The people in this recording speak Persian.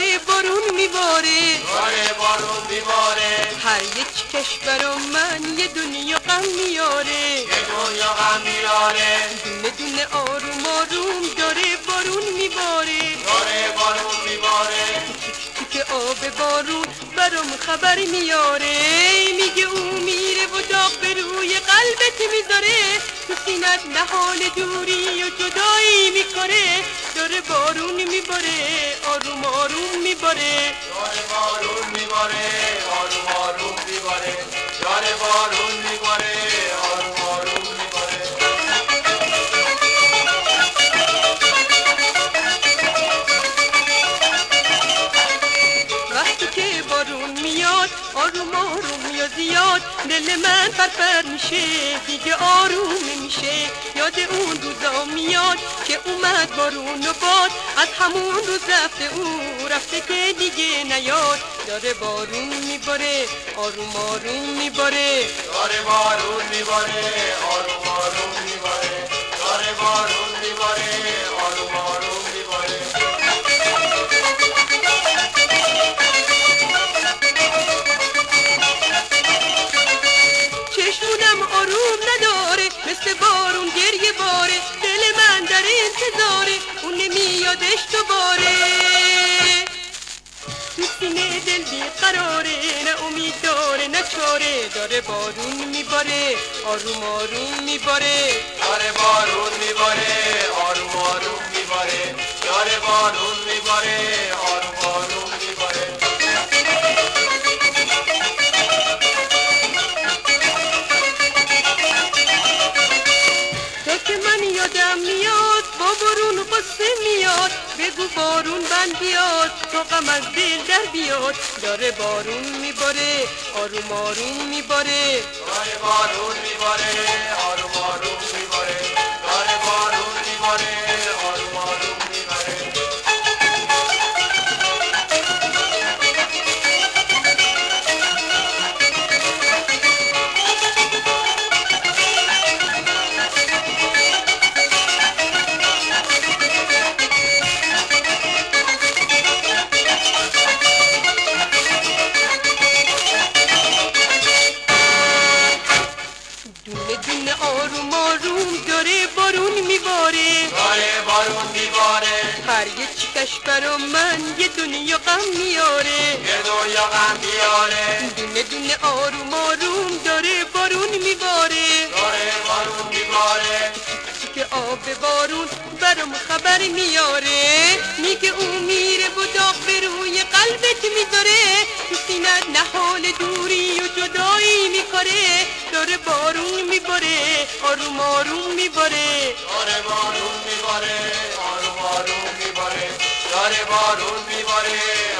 باره بارون میباره. باره بارون میباره. هر یک کشور و من یه دنیا غم میاره یه دنیا غم میاره دونه دونه آروم آروم داره بارون میباره. داره بارون میباره. تیک تیک آب بارون برام خبر میاره میگه او میره و داغ به روی قلبت می‌ذاره. تو سینت نهال دوری و جدایی می‌کنه. داره بارون میباره. میباره. داره بارون میباره آروم آروم میباره. داره بارون میباره آروم آروم میباره. وقتی که بارون میاد آروم آروم میاد زیاد دل من فرفر میشه. دیگه آروم نمیشه. یاد اون روزا میاد که اومد بارون و باد. از همون روز رفته او رفته که دیگه نیاد. داره بارون میباره آروم آروم میباره. داره بارون میباره آروم آروم میباره. داره بارون میباره آروم آروم میباره. چشمونم آروم نداره مثل بارون گریه باره. دل من در انتظاره. اون نمیادش دوباره. تو سینه دل بیقراره. نه امید داره نه چاره. داره بارون میباره آروم آروم میباره. داره بارون میباره آروم آروم میباره. داره بارون میباره آروم بارون بند بیاد تا غم از دل در بیاد. داره بارون میباره آروم آروم میباره. داره بارون میباره داره بارون میباره. داره بارون میباره. هر یه چیکش برا من یه دنیا غم میاره یه دنیا غم میاره دونه دونه آروم آروم داره بارون میباره. داره بارون میباره. که آب بارون برام خبر میاره میگه او میره و داغ به روی قلبت می‌ذاره. تو سینت نهال دوری و جدایی می‌کنه داره بارون میباره آروم آروم میباره داره بارون میباره آروم آروم میباره داره بارون میباره آروم آروم